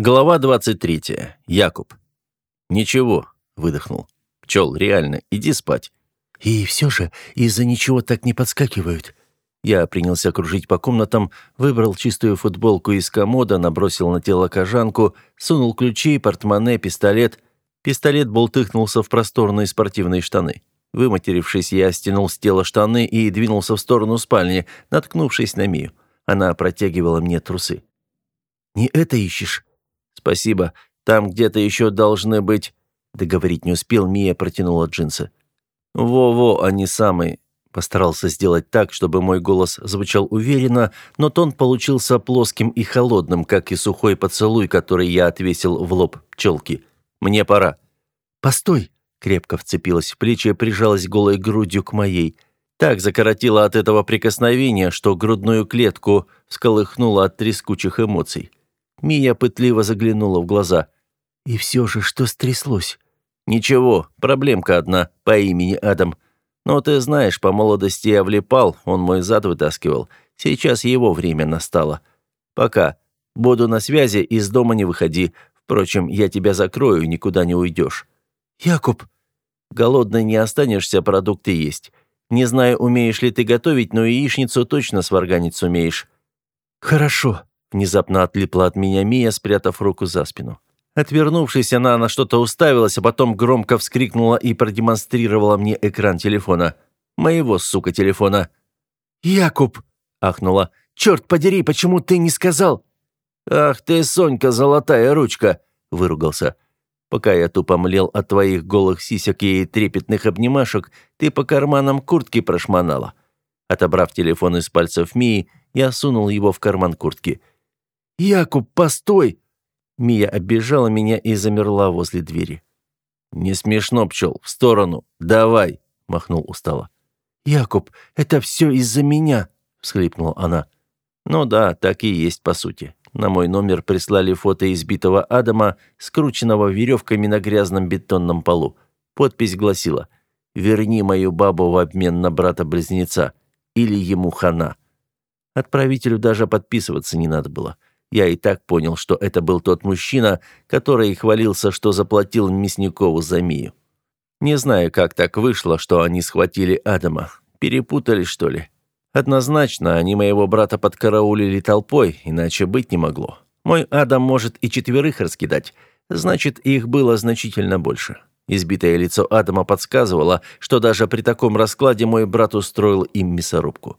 Глава 23. Якуб. «Ничего», — выдохнул. «Пчел, реально, иди спать». «И все же из-за ничего так не подскакивают». Я принялся кружить по комнатам, выбрал чистую футболку из комода, набросил на тело кожанку, сунул ключи, портмоне, пистолет. Пистолет болтыхнулся в просторные спортивные штаны. Выматерившись, я стянул с тела штаны и двинулся в сторону спальни, наткнувшись на Мию. Она протягивала мне трусы. «Не это ищешь?» «Спасибо. Там где-то еще должны быть...» Договорить не успел, Мия протянула джинсы. «Во-во, они самые...» Постарался сделать так, чтобы мой голос звучал уверенно, но тон получился плоским и холодным, как и сухой поцелуй, который я отвесил в лоб пчелки. «Мне пора». «Постой!» Крепко вцепилась в плечи и прижалась голой грудью к моей. Так закоротила от этого прикосновения, что грудную клетку всколыхнула от трескучих эмоций. Мия пытливо заглянула в глаза. «И все же, что стряслось?» «Ничего, проблемка одна, по имени Адам. Но ты знаешь, по молодости я влипал, он мой зад вытаскивал. Сейчас его время настало. Пока. Буду на связи, из дома не выходи. Впрочем, я тебя закрою, никуда не уйдешь». «Якуб!» «Голодный не останешься, продукты есть. Не знаю, умеешь ли ты готовить, но яичницу точно сварганить сумеешь». «Хорошо», Внезапно отлипла от меня Мия, спрятав руку за спину. Отвернувшись, она на что-то уставилась, а потом громко вскрикнула и продемонстрировала мне экран телефона. Моего, сука, телефона. «Якуб!» — ахнула. «Черт подери, почему ты не сказал?» «Ах ты, Сонька, золотая ручка!» — выругался. «Пока я тупо млел от твоих голых сисек и трепетных обнимашек, ты по карманам куртки прошмонала». Отобрав телефон из пальцев Мии, я сунул его в карман куртки. «Якуб, постой!» Мия оббежала меня и замерла возле двери. «Не смешно, пчел, в сторону, давай!» — махнул устало. «Якуб, это все из-за меня!» — всхлипнула она. «Ну да, так и есть по сути. На мой номер прислали фото избитого Адама, скрученного веревками на грязном бетонном полу. Подпись гласила «Верни мою бабу в обмен на брата-близнеца, или ему хана». Отправителю даже подписываться не надо было. Я и так понял, что это был тот мужчина, который хвалился, что заплатил Мясникову за Мию. Не знаю, как так вышло, что они схватили Адама. Перепутали, что ли? Однозначно, они моего брата подкараулили толпой, иначе быть не могло. Мой Адам может и четверых раскидать. Значит, их было значительно больше. Избитое лицо Адама подсказывало, что даже при таком раскладе мой брат устроил им мясорубку.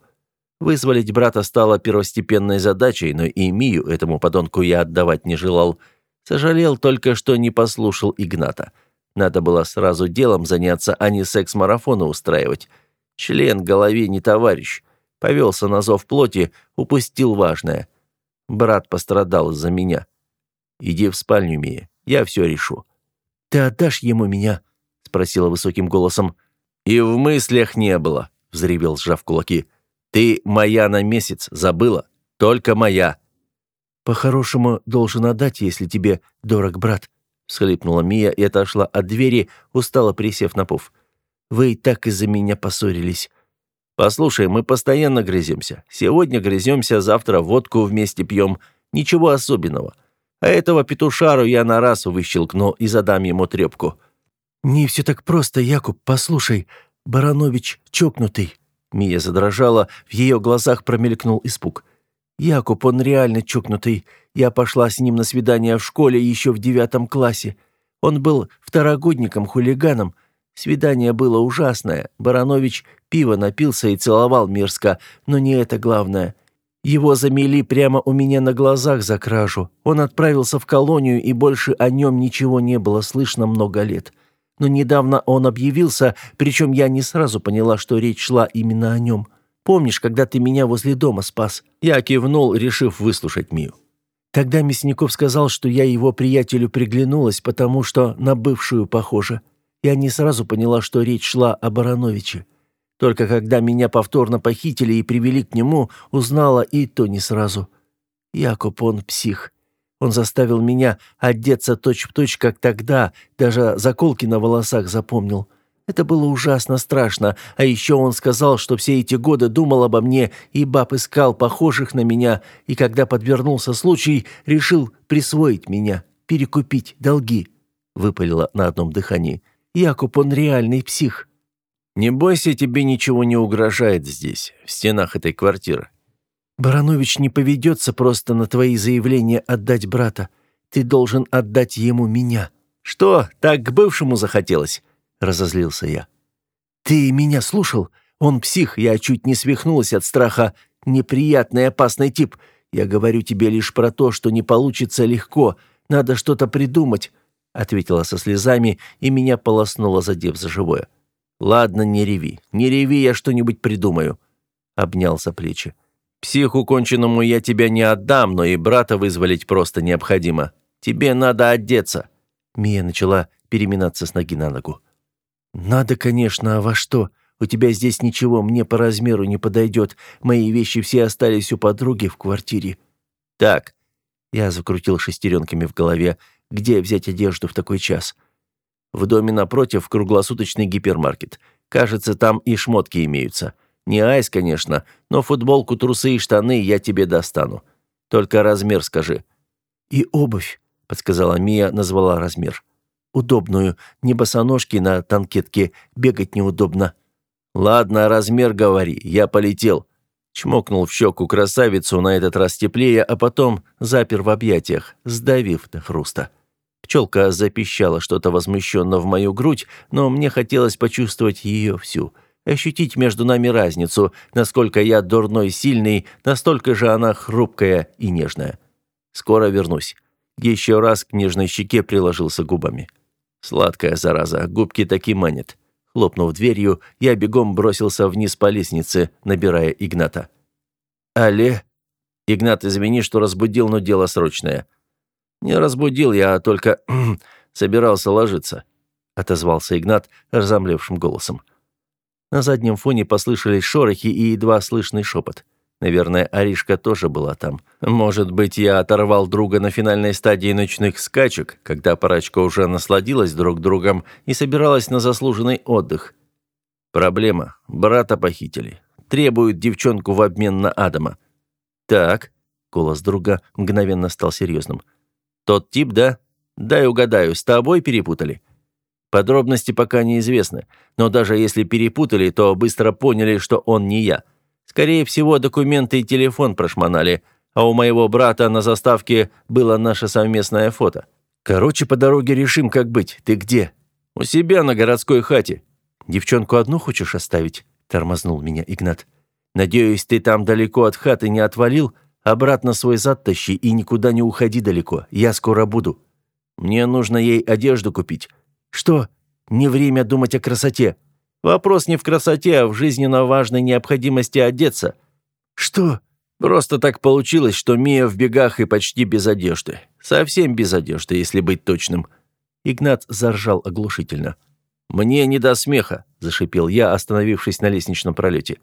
Вызволить брата стало первостепенной задачей, но и Мию этому подонку я отдавать не желал. Сожалел только, что не послушал Игната. Надо было сразу делом заняться, а не секс-марафоны устраивать. Член голове не товарищ. Повелся на зов плоти, упустил важное. Брат пострадал из-за меня. Иди в спальню, Мия, я все решу. «Ты отдашь ему меня?» — спросила высоким голосом. «И в мыслях не было», — взревел, сжав кулаки. Ты моя на месяц, забыла? Только моя». «По-хорошему должен отдать, если тебе дорог брат», — всхлипнула Мия и отошла от двери, устало присев на пуф. «Вы и так из-за меня поссорились». «Послушай, мы постоянно грыземся. Сегодня грыземся, завтра водку вместе пьем. Ничего особенного. А этого петушару я на раз выщелкну и задам ему трепку». «Не все так просто, Якуб, послушай. Баранович чокнутый». Мия задрожала, в ее глазах промелькнул испуг. «Якуб, он реально чокнутый. Я пошла с ним на свидание в школе еще в девятом классе. Он был второгодником-хулиганом. Свидание было ужасное. Баранович пиво напился и целовал мерзко, но не это главное. Его замели прямо у меня на глазах за кражу. Он отправился в колонию, и больше о нем ничего не было слышно много лет но недавно он объявился, причем я не сразу поняла, что речь шла именно о нем. Помнишь, когда ты меня возле дома спас?» Я кивнул, решив выслушать Мию. Тогда Мясников сказал, что я его приятелю приглянулась, потому что на бывшую похожа. Я не сразу поняла, что речь шла о Барановиче. Только когда меня повторно похитили и привели к нему, узнала и то не сразу. Якоб, он псих. Он заставил меня одеться точь-в-точь, точь, как тогда, даже заколки на волосах запомнил. Это было ужасно страшно, а еще он сказал, что все эти годы думал обо мне и баб искал похожих на меня, и когда подвернулся случай, решил присвоить меня, перекупить долги», — выпалила на одном дыхании. «Якуб, он реальный псих». «Не бойся, тебе ничего не угрожает здесь, в стенах этой квартиры». «Баранович не поведется просто на твои заявления отдать брата. Ты должен отдать ему меня». «Что, так к бывшему захотелось?» — разозлился я. «Ты меня слушал? Он псих, я чуть не свихнулась от страха. Неприятный, опасный тип. Я говорю тебе лишь про то, что не получится легко. Надо что-то придумать», — ответила со слезами, и меня полоснуло, задев за живое. «Ладно, не реви. Не реви, я что-нибудь придумаю», — обнял за плечи. «Психу конченному я тебя не отдам, но и брата вызволить просто необходимо. Тебе надо одеться». Мия начала переминаться с ноги на ногу. «Надо, конечно, а во что? У тебя здесь ничего мне по размеру не подойдет. Мои вещи все остались у подруги в квартире». «Так». Я закрутил шестеренками в голове. «Где взять одежду в такой час?» В доме напротив круглосуточный гипермаркет. Кажется, там и шмотки имеются. Не айс, конечно, но футболку, трусы и штаны я тебе достану. Только размер скажи». «И обувь», — подсказала Мия, назвала размер. «Удобную. Не босоножки на танкетке. Бегать неудобно». «Ладно, размер говори. Я полетел». Чмокнул в щеку красавицу, на этот раз теплее, а потом запер в объятиях, сдавив до хруста. Пчелка запищала что-то возмущенно в мою грудь, но мне хотелось почувствовать ее всю. Ощутить между нами разницу, насколько я дурной сильный, настолько же она хрупкая и нежная. Скоро вернусь. Еще раз к нежной щеке приложился губами. Сладкая зараза, губки таки манят. Хлопнув дверью, я бегом бросился вниз по лестнице, набирая Игната. «Але?» «Игнат, извини, что разбудил, но дело срочное». «Не разбудил я, а только собирался ложиться», — отозвался Игнат разомлевшим голосом. На заднем фоне послышались шорохи и едва слышный шепот. Наверное, Аришка тоже была там. Может быть, я оторвал друга на финальной стадии ночных скачек, когда парочка уже насладилась друг другом и собиралась на заслуженный отдых. Проблема. Брата похитили. Требуют девчонку в обмен на Адама. Так, голос друга мгновенно стал серьезным. Тот тип, да? Дай угадаю, с тобой перепутали? Подробности пока неизвестны, но даже если перепутали, то быстро поняли, что он не я. Скорее всего, документы и телефон прошмонали, а у моего брата на заставке было наше совместное фото. Короче, по дороге решим, как быть. Ты где? У себя на городской хате. Девчонку одну хочешь оставить? Тормознул меня Игнат. Надеюсь, ты там далеко от хаты не отвалил? Обратно свой зад тащи и никуда не уходи далеко. Я скоро буду. Мне нужно ей одежду купить. Что? Не время думать о красоте. Вопрос не в красоте, а в жизненно важной необходимости одеться. Что? Просто так получилось, что Мия в бегах и почти без одежды. Совсем без одежды, если быть точным. Игнат заржал оглушительно. «Мне не до смеха», – зашипел я, остановившись на лестничном пролете.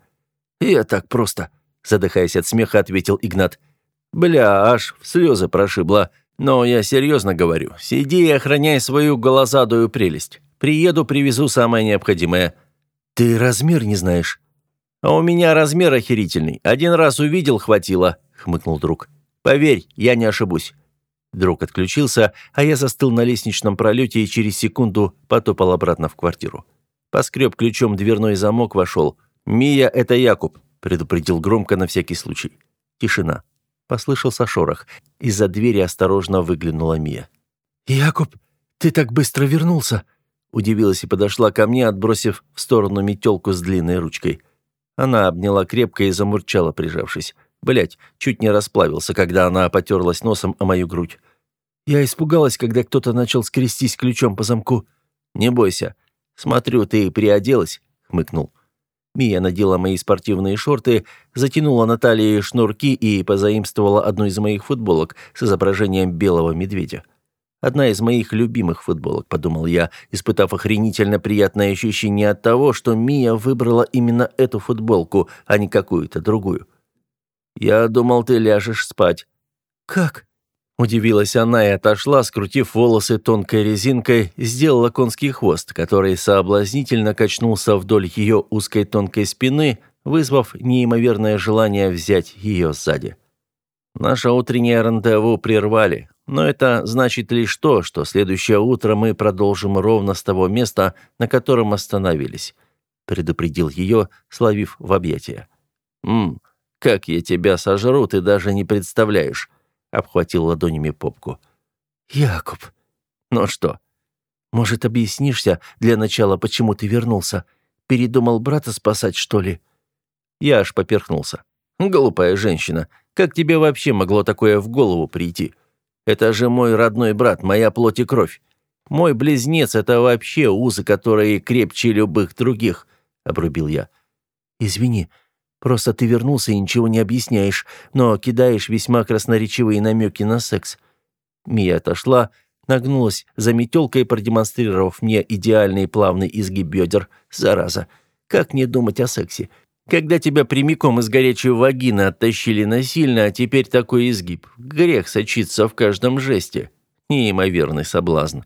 «Я так просто», задыхаясь от смеха, ответил Игнат. «Бля, аж в слезы прошибло. Но я серьезно говорю. Сиди и охраняй свою голозадую прелесть. Приеду, привезу самое необходимое». «Ты размер не знаешь?» «А у меня размер охерительный. Один раз увидел, хватило», — хмыкнул друг. «Поверь, я не ошибусь». Друг отключился, а я застыл на лестничном пролете и через секунду потопал обратно в квартиру. Поскреб ключом дверной замок, вошел. «Мия, это Якуб предупредил громко на всякий случай. Тишина. Послышался шорох. Из-за двери осторожно выглянула Мия. «Якуб, ты так быстро вернулся!» Удивилась и подошла ко мне, отбросив в сторону метелку с длинной ручкой. Она обняла крепко и замурчала, прижавшись. Блять, чуть не расплавился, когда она потерлась носом о мою грудь. Я испугалась, когда кто-то начал скрестись ключом по замку. «Не бойся. Смотрю, ты приоделась», — хмыкнул. Мия надела мои спортивные шорты, затянула на талии шнурки и позаимствовала одну из моих футболок с изображением белого медведя. Одна из моих любимых футболок, подумал я, испытав охренительно приятное ощущение от того, что Мия выбрала именно эту футболку, а не какую-то другую. «Я думал, ты ляжешь спать». «Как?» Удивилась она и отошла, скрутив волосы тонкой резинкой, сделала конский хвост, который соблазнительно качнулся вдоль ее узкой тонкой спины, вызвав неимоверное желание взять ее сзади. Наше утреннее рандеву прервали, но это значит лишь то, что следующее утро мы продолжим ровно с того места, на котором остановились», — предупредил ее, словив в объятия. «Ммм, как я тебя сожру, ты даже не представляешь», — обхватил ладонями попку. «Якуб, ну что?» «Может, объяснишься для начала, почему ты вернулся? Передумал брата спасать, что ли?» Я аж поперхнулся. «Глупая женщина, как тебе вообще могло такое в голову прийти? Это же мой родной брат, моя плоть и кровь. Мой близнец — это вообще узы, которые крепче любых других», — обрубил я. «Извини, просто ты вернулся и ничего не объясняешь, но кидаешь весьма красноречивые намеки на секс». Мия отошла, нагнулась за метелкой, продемонстрировав мне идеальный плавный изгиб бедер. Зараза, как не думать о сексе? Когда тебя прямиком из горячей вагины оттащили насильно, а теперь такой изгиб. Грех сочится в каждом жесте. Неимоверный соблазн.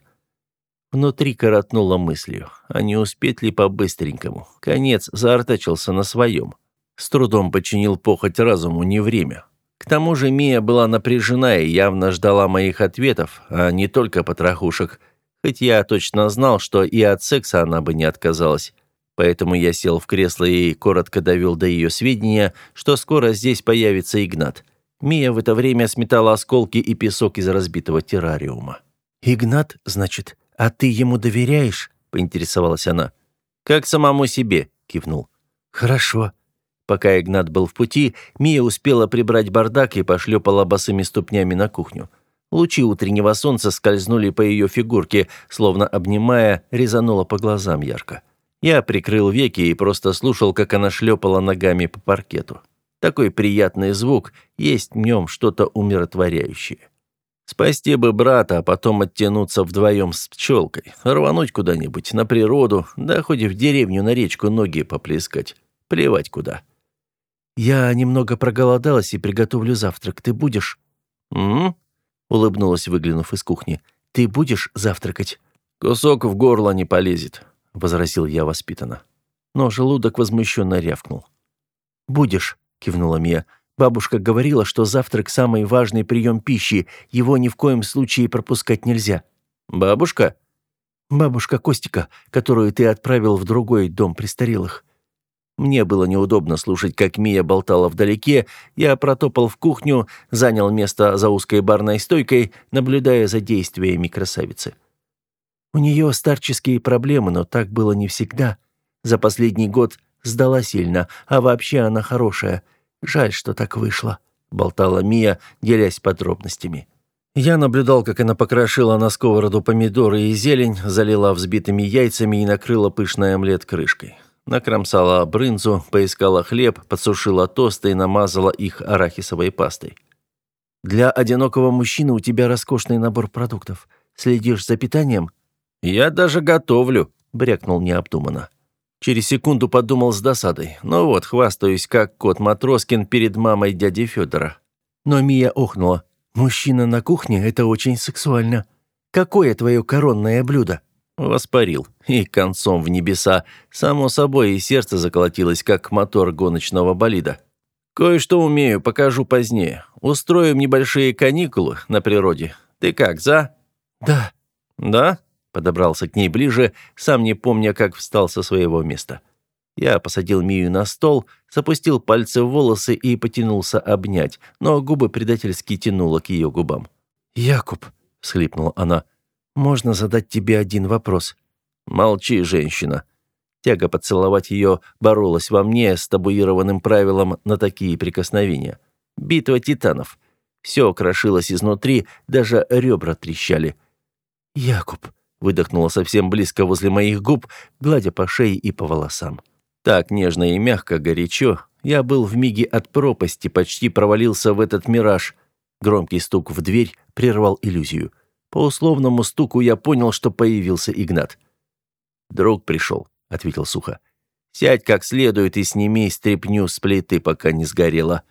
Внутри коротнуло мыслью. А не успеть ли по-быстренькому? Конец заортачился на своем. С трудом подчинил похоть разуму, не время. К тому же Мия была напряжена и явно ждала моих ответов, а не только потрохушек. Хоть я точно знал, что и от секса она бы не отказалась. Поэтому я сел в кресло и коротко довел до ее сведения, что скоро здесь появится Игнат. Мия в это время сметала осколки и песок из разбитого террариума. «Игнат, значит, а ты ему доверяешь?» – поинтересовалась она. «Как самому себе», – кивнул. «Хорошо». Пока Игнат был в пути, Мия успела прибрать бардак и пошлепала босыми ступнями на кухню. Лучи утреннего солнца скользнули по ее фигурке, словно обнимая, резануло по глазам ярко. Я прикрыл веки и просто слушал, как она шлепала ногами по паркету. Такой приятный звук, есть в нем что-то умиротворяющее. Спасти бы брата, а потом оттянуться вдвоем с пчелкой, рвануть куда-нибудь, на природу, да хоть в деревню на речку ноги поплескать. Плевать куда. «Я немного проголодалась и приготовлю завтрак. Ты будешь?» «М?», улыбнулась, выглянув из кухни. «Ты будешь завтракать?» «Кусок в горло не полезет», — возразил я воспитанно. Но желудок возмущенно рявкнул. «Будешь», — кивнула Мия. «Бабушка говорила, что завтрак — самый важный прием пищи, его ни в коем случае пропускать нельзя». «Бабушка?» «Бабушка Костика, которую ты отправил в другой дом престарелых». Мне было неудобно слушать, как Мия болтала вдалеке. Я протопал в кухню, занял место за узкой барной стойкой, наблюдая за действиями красавицы. У нее старческие проблемы, но так было не всегда. За последний год сдала сильно, а вообще она хорошая. Жаль, что так вышло», — болтала Мия, делясь подробностями. Я наблюдал, как она покрошила на сковороду помидоры и зелень, залила взбитыми яйцами и накрыла пышный омлет крышкой. Накромсала брынзу, поискала хлеб, подсушила тосты и намазала их арахисовой пастой. «Для одинокого мужчины у тебя роскошный набор продуктов. Следишь за питанием?» «Я даже готовлю», — брякнул необдуманно. Через секунду подумал с досадой. Ну вот, хвастаюсь, как кот Матроскин перед мамой дяди Федора. Но Мия охнула. «Мужчина на кухне — это очень сексуально. Какое твое коронное блюдо?» Воспарил. И концом в небеса. Само собой, и сердце заколотилось, как мотор гоночного болида. «Кое-что умею, покажу позднее. Устроим небольшие каникулы на природе. Ты как, за?» «Да». «Да?» Подобрался к ней ближе, сам не помня, как встал со своего места. Я посадил Мию на стол, запустил пальцы в волосы и потянулся обнять, но губы предательски тянуло к ее губам. «Якуб», — всхлипнула она, — «можно задать тебе один вопрос?» «Молчи, женщина». Тяга поцеловать ее боролась во мне с табуированным правилом на такие прикосновения. Битва титанов. Все крошилось изнутри, даже ребра трещали. «Якуб», выдохнула совсем близко возле моих губ, гладя по шее и по волосам. Так нежно и мягко, горячо. Я был в миге от пропасти, почти провалился в этот мираж. Громкий стук в дверь прервал иллюзию. По условному стуку я понял, что появился Игнат. «Друг пришел», — ответил сухо. «Сядь как следует и сними стряпню с плиты, пока не сгорела».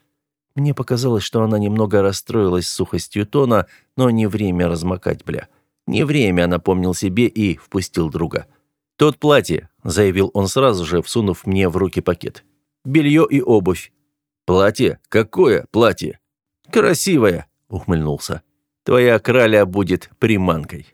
Мне показалось, что она немного расстроилась сухостью тона, но не время размокать, бля. Не время, напомнил себе и впустил друга. «Тот платье», — заявил он сразу же, всунув мне в руки пакет. «Белье и обувь». «Платье? Какое платье?» «Красивое», — ухмыльнулся. «Твоя краля будет приманкой».